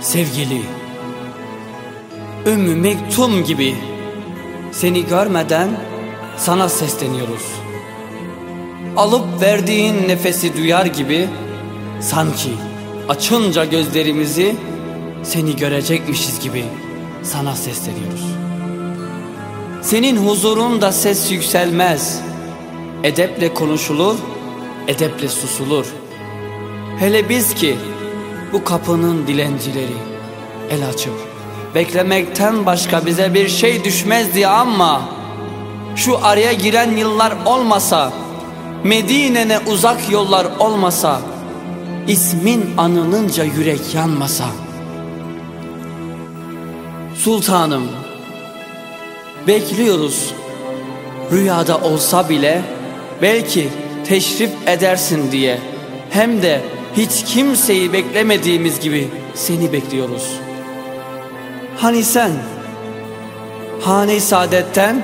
Sevgili Ümmü Mektum gibi Seni görmeden sana sesleniyoruz. Alıp verdiğin nefesi duyar gibi Sanki açınca gözlerimizi Seni görecekmişiz gibi sana sesleniyoruz. Senin huzurunda ses yükselmez. Edeple konuşulur, edeple susulur. Hele biz ki bu kapının dilencileri el açıp beklemekten başka bize bir şey düşmezdi ama şu araya giren yıllar olmasa Medine'ne uzak yollar olmasa ismin anılınca yürek yanmasa. Sultanım bekliyoruz. Rüyada olsa bile belki teşrif edersin diye. Hem de hiç kimseyi beklemediğimiz gibi seni bekliyoruz. Hani sen Hane-i Saadet'ten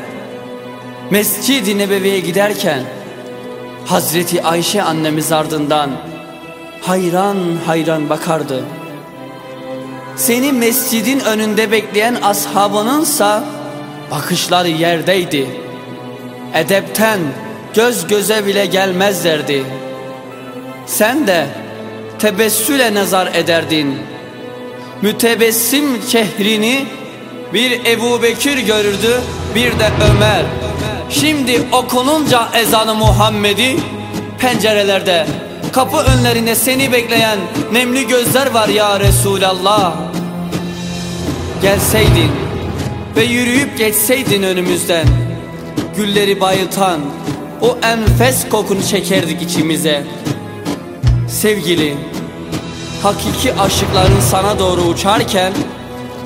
Mescid-i Nebevi'ye giderken Hazreti Ayşe annemiz ardından hayran hayran bakardı. Seni mescidin önünde bekleyen ashabınınsa bakışları yerdeydi. Edepten göz göze bile gelmezlerdi. Sen de tebessüle nazar ederdin. Mütebessim çehrini bir Ebu Bekir görürdü bir de Ömer. Şimdi okununca ezanı Muhammed'i pencerelerde kapı önlerinde seni bekleyen nemli gözler var ya Resulallah. Gelseydin ve yürüyüp geçseydin önümüzden gülleri bayıltan o enfes kokunu çekerdik içimize. Sevgili, hakiki aşıkların sana doğru uçarken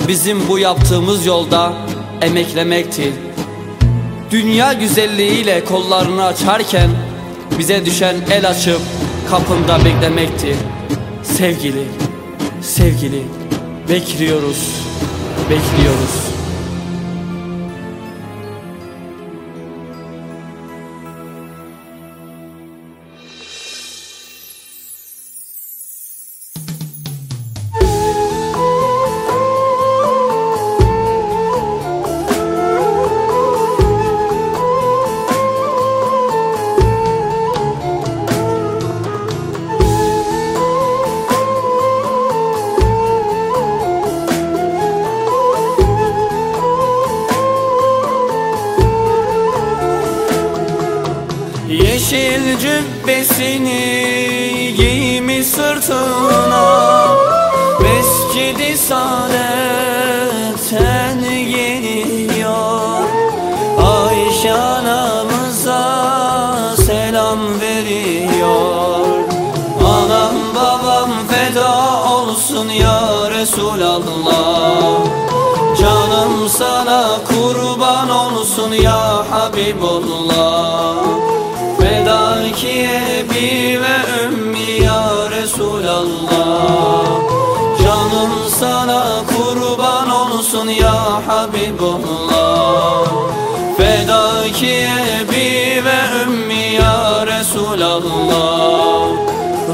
bizim bu yaptığımız yolda emeklemekti. Dünya güzelliğiyle kollarını açarken bize düşen el açıp kapında beklemekti. Sevgili, sevgili, bekliyoruz, bekliyoruz. Yeşil cübbesini giymiş sırtına. Mescidi saadetten geliyor. Ayşe anamıza selam veriyor. Anam babam feda olsun ya Resulallah. Canım sana kurban olsun ya Habibullah Fedaki ebi ve ümmi ya Resulallah. Canım sana kurban olsun ya Habibullah. Fedaki ebi ve ümmi ya Resulallah.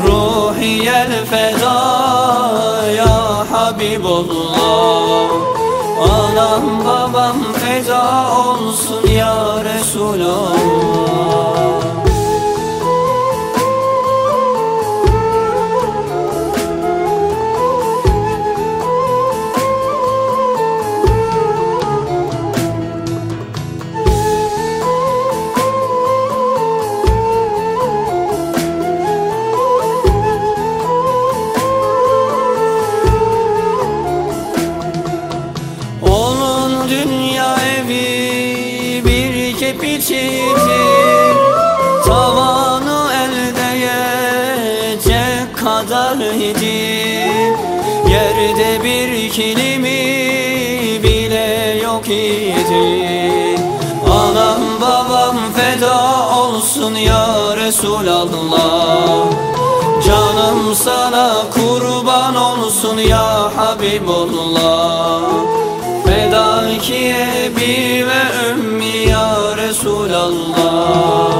Ruhiyel feda ya Habibullah. Anam babam feda olsun ya Resulallah evi bir kepiçidir Tavanı elde yiyecek kadar idi. Yerde bir kilimi bile yok idi. Anam babam feda olsun ya Resulallah. Canım sana kurban olsun ya Habibullah Fedaki ebi ve ümmi ya Resulallah.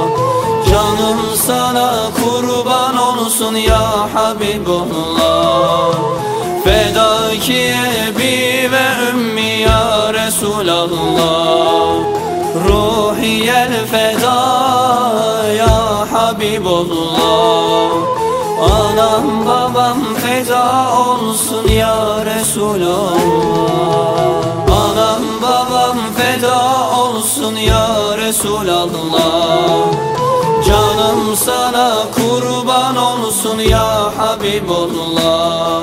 Canım sana kurban olsun ya Habibullah. Fedaki ebi ve ümmi ya Resulallah. Ruhiyel feda ya Habibullah. Anam babam feda olsun ya Resulallah Resulallah Canım sana kurban olsun ya Habibullah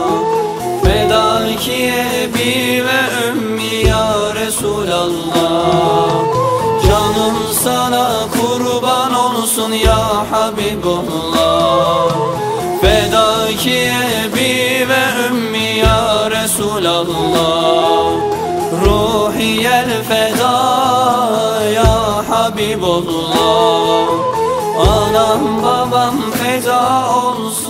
Fedaki ebi ve ümmi ya Resulallah. Canım sana kurban olsun ya Habibullah Fedaki ebi ve ümmi ya Resulallah. Ruhiyel feda Habibullah Anam babam feda olsun